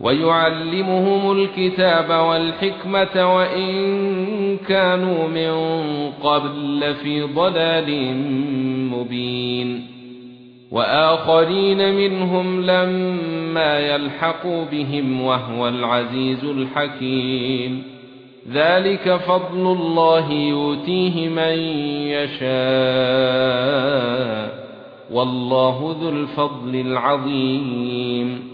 ويعلمهم الكتاب والحكمة وإن كانوا من قبل لفي ضلال مبين. وآخرين منهم لما يلحقوا بهم وهو العزيز الحكيم. ذلك فضل الله يؤتيه من يشاء. والله ذو الفضل العظيم.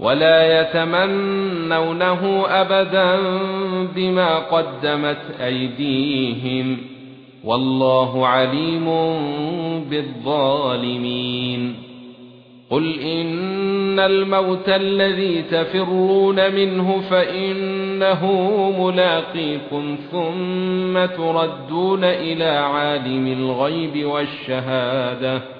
ولا يتمنونه أبدا بما قدمت أيديهم والله عليم بالظالمين. قل إن الموت الذي تفرون منه فإنه ملاقيكم ثم تردون إلى عالم الغيب والشهادة.